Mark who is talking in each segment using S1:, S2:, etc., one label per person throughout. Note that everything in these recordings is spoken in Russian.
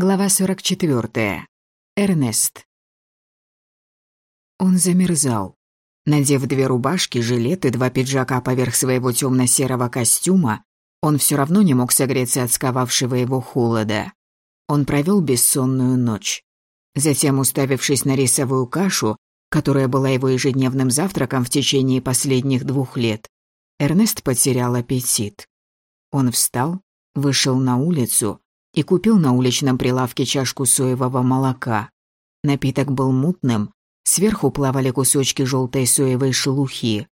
S1: Глава 44. Эрнест. Он замерзал. Надев две рубашки, жилет и два пиджака поверх своего темно-серого костюма, он все равно не мог согреться от сковавшего его холода. Он провел бессонную ночь. Затем, уставившись на рисовую кашу, которая была его ежедневным завтраком в течение последних двух лет, Эрнест потерял аппетит. Он встал, вышел на улицу и купил на уличном прилавке чашку соевого молока. Напиток был мутным, сверху плавали кусочки желтой соевой шелухи.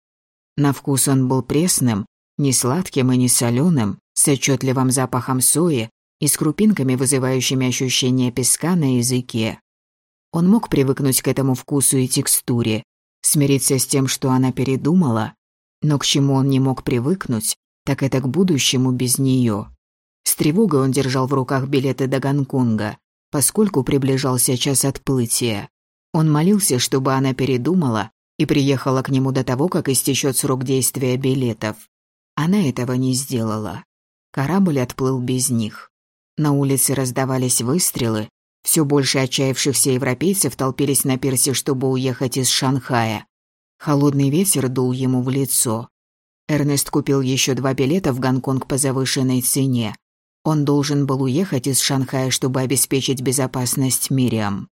S1: На вкус он был пресным, не сладким и не соленым, с отчетливым запахом сои и с крупинками, вызывающими ощущение песка на языке. Он мог привыкнуть к этому вкусу и текстуре, смириться с тем, что она передумала, но к чему он не мог привыкнуть, так это к будущему без нее. С тревогой он держал в руках билеты до Гонконга, поскольку приближался час отплытия. Он молился, чтобы она передумала и приехала к нему до того, как истечет срок действия билетов. Она этого не сделала. Корабль отплыл без них. На улице раздавались выстрелы, все больше отчаявшихся европейцев толпились на пирсе, чтобы уехать из Шанхая. Холодный ветер дул ему в лицо. Эрнест купил еще два билета в Гонконг по завышенной цене. Он должен был уехать из Шанхая, чтобы обеспечить безопасность Мириам.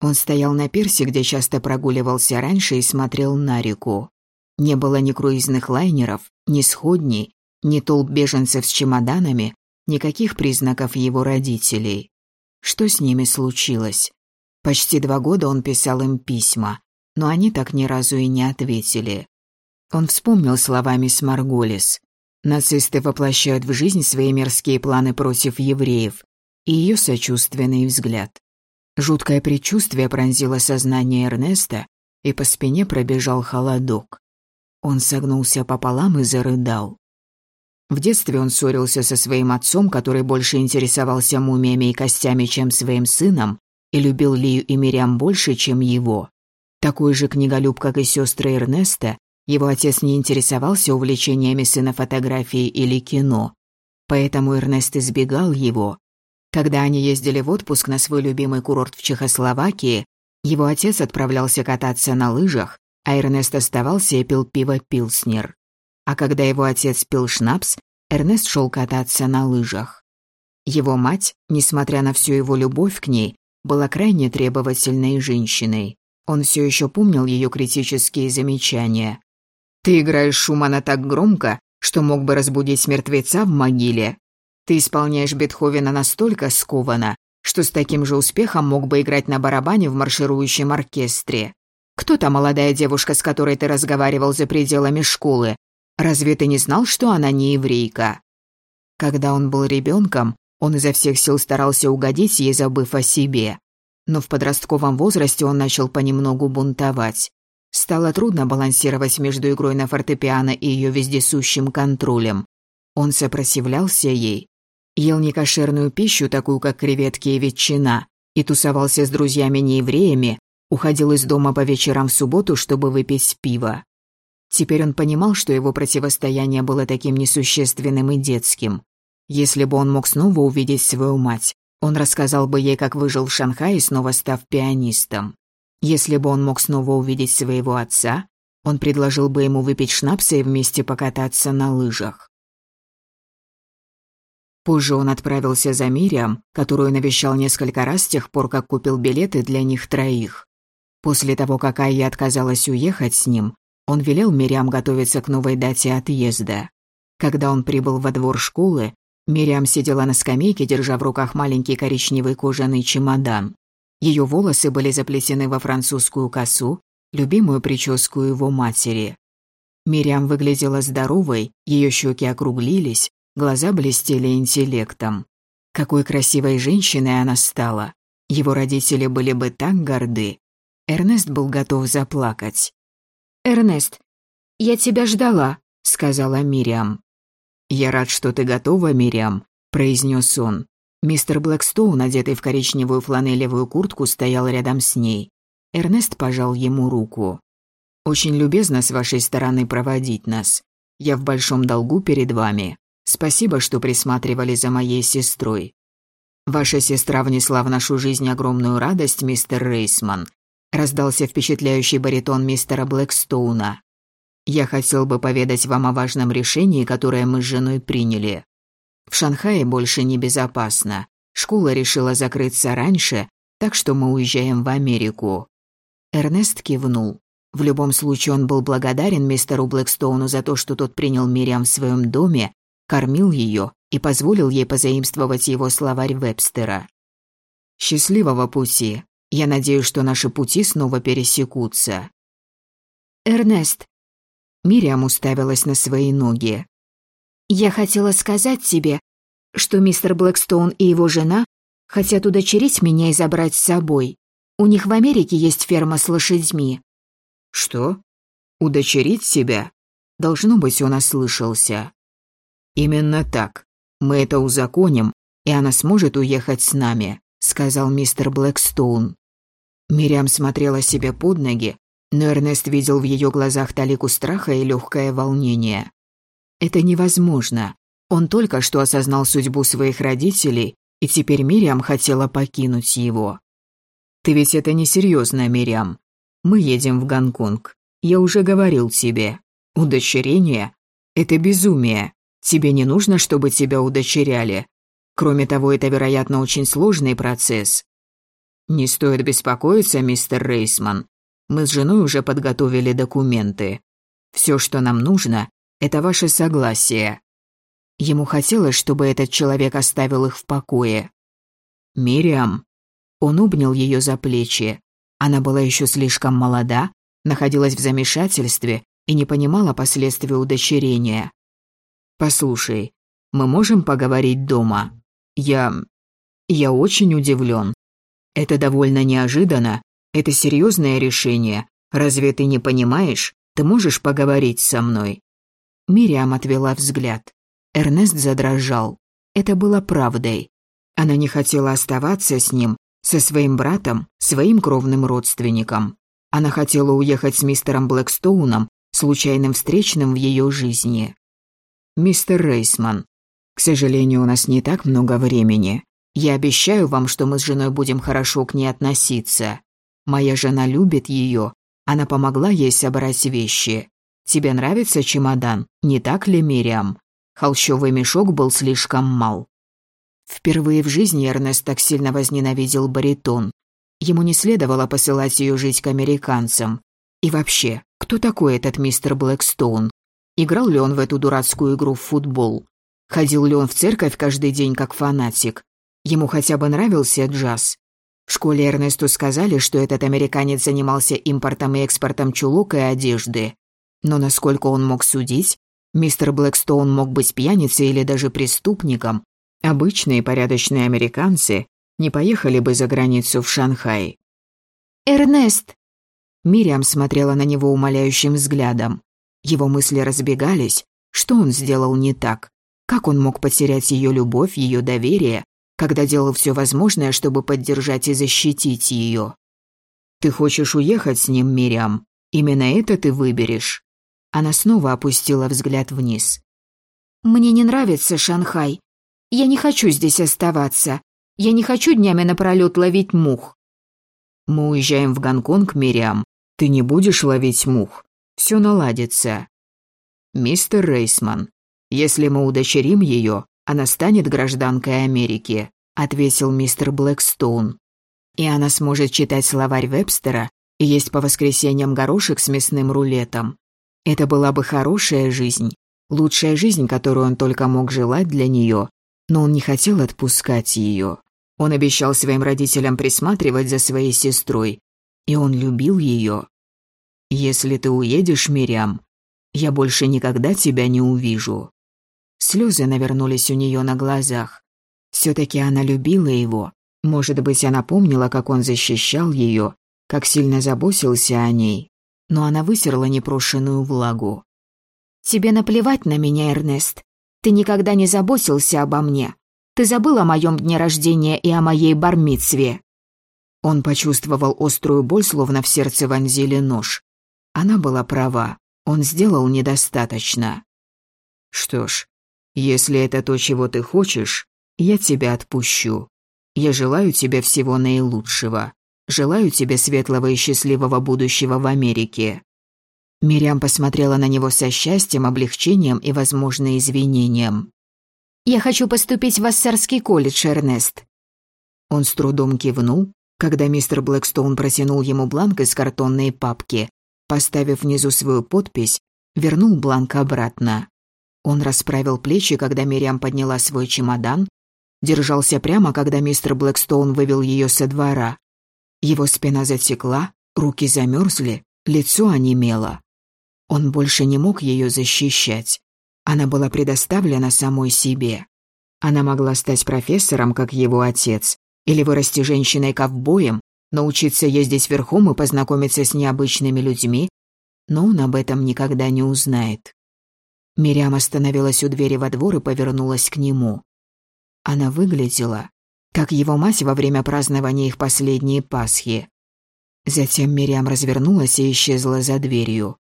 S1: Он стоял на пирсе, где часто прогуливался раньше и смотрел на реку. Не было ни круизных лайнеров, ни сходней, ни толп беженцев с чемоданами, никаких признаков его родителей. Что с ними случилось? Почти два года он писал им письма, но они так ни разу и не ответили. Он вспомнил слова мисс Марголис. Нацисты воплощают в жизнь свои мерзкие планы против евреев и ее сочувственный взгляд. Жуткое предчувствие пронзило сознание Эрнеста, и по спине пробежал холодок. Он согнулся пополам и зарыдал. В детстве он ссорился со своим отцом, который больше интересовался мумиями и костями, чем своим сыном, и любил Лию и Мириам больше, чем его. Такой же книголюб, как и сестры Эрнеста, его отец не интересовался увлечениями сына фотографии или кино, поэтому Эрнест избегал его. Когда они ездили в отпуск на свой любимый курорт в Чехословакии, его отец отправлялся кататься на лыжах, а Эрнест оставался и пил пиво «Пилснер». А когда его отец пил шнапс, Эрнест шел кататься на лыжах. Его мать, несмотря на всю его любовь к ней, была крайне требовательной женщиной. Он все еще помнил ее критические замечания. Ты играешь Шумана так громко, что мог бы разбудить мертвеца в могиле. Ты исполняешь Бетховена настолько скованно, что с таким же успехом мог бы играть на барабане в марширующем оркестре. Кто та молодая девушка, с которой ты разговаривал за пределами школы? Разве ты не знал, что она не еврейка? Когда он был ребенком, он изо всех сил старался угодить ей, забыв о себе. Но в подростковом возрасте он начал понемногу бунтовать. Стало трудно балансировать между игрой на фортепиано и ее вездесущим контролем. Он сопротивлялся ей, ел некошерную пищу, такую как креветки и ветчина, и тусовался с друзьями-неевреями, уходил из дома по вечерам в субботу, чтобы выпить пиво. Теперь он понимал, что его противостояние было таким несущественным и детским. Если бы он мог снова увидеть свою мать, он рассказал бы ей, как выжил в Шанхае, снова став пианистом. Если бы он мог снова увидеть своего отца, он предложил бы ему выпить шнапса и вместе покататься на лыжах. Позже он отправился за Мириам, которую навещал несколько раз с тех пор, как купил билеты для них троих. После того, как Айя отказалась уехать с ним, он велел Мириам готовиться к новой дате отъезда. Когда он прибыл во двор школы, Мириам сидела на скамейке, держа в руках маленький коричневый кожаный чемодан. Ее волосы были заплетены во французскую косу, любимую прическу его матери. Мириам выглядела здоровой, ее щеки округлились, глаза блестели интеллектом. Какой красивой женщиной она стала. Его родители были бы так горды. Эрнест был готов заплакать. «Эрнест, я тебя ждала», — сказала Мириам. «Я рад, что ты готова, Мириам», — произнес он. Мистер Блэкстоун, одетый в коричневую фланелевую куртку, стоял рядом с ней. Эрнест пожал ему руку. «Очень любезно с вашей стороны проводить нас. Я в большом долгу перед вами. Спасибо, что присматривали за моей сестрой». Ваша сестра внесла в нашу жизнь огромную радость, мистер Рейсман. Раздался впечатляющий баритон мистера Блэкстоуна. Я хотел бы поведать вам о важном решении, которое мы с женой приняли. В Шанхае больше небезопасно. Школа решила закрыться раньше, так что мы уезжаем в Америку. Эрнест кивнул. В любом случае он был благодарен мистеру Блэкстоуну за то, что тот принял Мириам в своем доме, кормил ее и позволил ей позаимствовать его словарь Вебстера. «Счастливого пути. Я надеюсь, что наши пути снова пересекутся».
S2: «Эрнест».
S1: Мириам уставилась на свои ноги.
S2: «Я хотела сказать тебе, что мистер Блэкстоун и его жена хотят удочерить меня и забрать с собой. У них в Америке есть ферма с лошадьми».
S1: «Что? Удочерить себя?» Должно быть, он ослышался. «Именно так. Мы это узаконим, и она сможет уехать с нами», — сказал мистер Блэкстоун. Мириам смотрела себе под ноги, но Эрнест видел в ее глазах талику страха и легкое волнение. «Это невозможно. Он только что осознал судьбу своих родителей, и теперь Мириам хотела покинуть его. «Ты ведь это несерьезно, Мириам. Мы едем в Гонконг. Я уже говорил тебе. Удочерение — это безумие. Тебе не нужно, чтобы тебя удочеряли. Кроме того, это, вероятно, очень сложный процесс. Не стоит беспокоиться, мистер Рейсман. Мы с женой уже подготовили документы. Все, что нам нужно, это ваше согласие. Ему хотелось, чтобы этот человек оставил их в покое. Мириам. Он обнял ее за плечи. Она была еще слишком молода, находилась в замешательстве и не понимала последствий удочерения. «Послушай, мы можем поговорить дома? Я... я очень удивлен. Это довольно неожиданно. Это серьезное решение. Разве ты не понимаешь? Ты можешь поговорить со мной?» Мириам отвела взгляд. Эрнест задрожал. Это было правдой. Она не хотела оставаться с ним, со своим братом, своим кровным родственником. Она хотела уехать с мистером Блэкстоуном, случайным встречным в ее жизни. «Мистер Рейсман, к сожалению, у нас не так много времени. Я обещаю вам, что мы с женой будем хорошо к ней относиться. Моя жена любит ее. Она помогла ей собрать вещи. Тебе нравится чемодан, не так ли, Мириам? Холщовый мешок был слишком мал». Впервые в жизни Эрнест так сильно возненавидел баритон. Ему не следовало посылать ее жить к американцам. И вообще, кто такой этот мистер Блэкстоун? Играл ли он в эту дурацкую игру в футбол? Ходил ли он в церковь каждый день как фанатик? Ему хотя бы нравился джаз? В школе Эрнесту сказали, что этот американец занимался импортом и экспортом чулок и одежды. Но насколько он мог судить, мистер Блэкстоун мог быть пьяницей или даже преступником. Обычные порядочные американцы не поехали бы за границу в Шанхай.
S2: «Эрнест!»
S1: Мириам смотрела на него умоляющим взглядом. Его мысли разбегались. Что он сделал не так? Как он мог потерять ее любовь, ее доверие, когда делал все возможное, чтобы поддержать и защитить ее? «Ты хочешь уехать с ним, Мириам? Именно это ты выберешь?» Она снова опустила взгляд вниз.
S2: «Мне не нравится Шанхай. Я не хочу здесь оставаться. Я не хочу днями напролёт ловить мух».
S1: «Мы уезжаем в Гонконг, Мириам. Ты не будешь ловить мух все наладится. Мистер Рейсман, если мы удочерим ее, она станет гражданкой Америки, ответил мистер Блэкстоун. И она сможет читать словарь Вебстера и есть по воскресеньям горошек с мясным рулетом. Это была бы хорошая жизнь, лучшая жизнь, которую он только мог желать для нее, но он не хотел отпускать ее. Он обещал своим родителям присматривать за своей сестрой, и он любил ее. «Если ты уедешь, Мириам, я больше никогда тебя не увижу». Слезы навернулись у нее на глазах. Все-таки она любила его. Может быть, она помнила, как он защищал ее, как сильно заботился о ней. Но она высерла непрошенную влагу.
S2: «Тебе наплевать на меня, Эрнест. Ты никогда не заботился обо мне. Ты забыл о моем дне рождения и о моей бармитсве».
S1: Он почувствовал острую боль, словно в сердце вонзили нож. Она была права, он сделал недостаточно. Что ж, если это то, чего ты хочешь, я тебя отпущу. Я желаю тебе всего наилучшего. Желаю тебе светлого и счастливого будущего в Америке». Мириам посмотрела на него со счастьем, облегчением и, возможно, извинением.
S2: «Я хочу поступить в Ассарский колледж, Эрнест».
S1: Он с трудом кивнул, когда мистер Блэкстоун протянул ему бланк из картонной папки, поставив внизу свою подпись, вернул бланк обратно. Он расправил плечи, когда Мириам подняла свой чемодан, держался прямо, когда мистер Блэкстоун вывел ее со двора. Его спина затекла, руки замерзли, лицо онемело. Он больше не мог ее защищать. Она была предоставлена самой себе. Она могла стать профессором, как его отец, или вырасти женщиной-ковбоем, научиться ездить верхом и познакомиться с необычными людьми, но он об этом никогда не узнает. Мириам остановилась у двери во двор и повернулась к нему. Она выглядела, как его мать во время празднования их последней Пасхи. Затем Мириам развернулась и исчезла за дверью.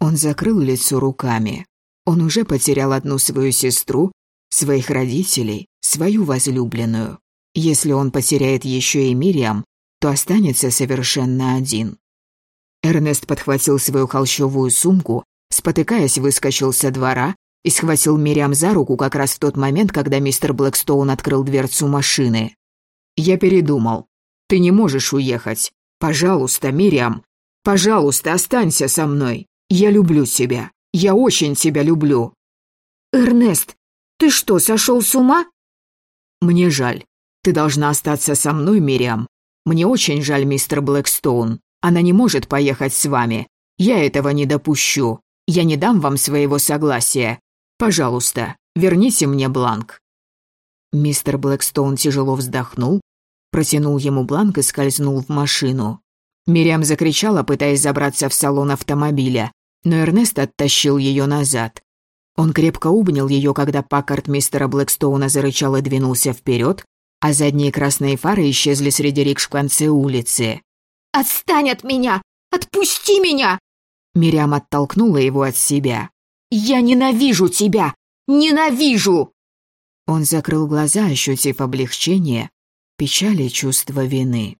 S1: Он закрыл лицо руками. Он уже потерял одну свою сестру, своих родителей, свою возлюбленную. Если он потеряет еще и Мириам, то останется совершенно один. Эрнест подхватил свою холщовую сумку, спотыкаясь, выскочил со двора и схватил Мириам за руку как раз в тот момент, когда мистер Блэкстоун открыл дверцу машины. «Я передумал. Ты не можешь уехать. Пожалуйста, Мириам, пожалуйста, останься со мной. Я люблю тебя. Я очень тебя люблю».
S2: «Эрнест, ты что, сошел с ума?»
S1: «Мне жаль. Ты должна остаться со мной, Мириам. Мне очень жаль, мистер Блэкстоун. Она не может поехать с вами. Я этого не допущу. Я не дам вам своего согласия. Пожалуйста, верните мне бланк». Мистер Блэкстоун тяжело вздохнул, протянул ему бланк и скользнул в машину. Мириам закричала, пытаясь забраться в салон автомобиля, но Эрнест оттащил ее назад. Он крепко обнял ее, когда Паккарт мистера Блэкстоуна зарычал и двинулся вперед, а задние красные фары исчезли среди рикш в конце улицы.
S2: «Отстань от меня! Отпусти меня!»
S1: Мириам оттолкнула его от себя.
S2: «Я ненавижу тебя! Ненавижу!»
S1: Он закрыл глаза, ощутив облегчение, печаль и чувство вины.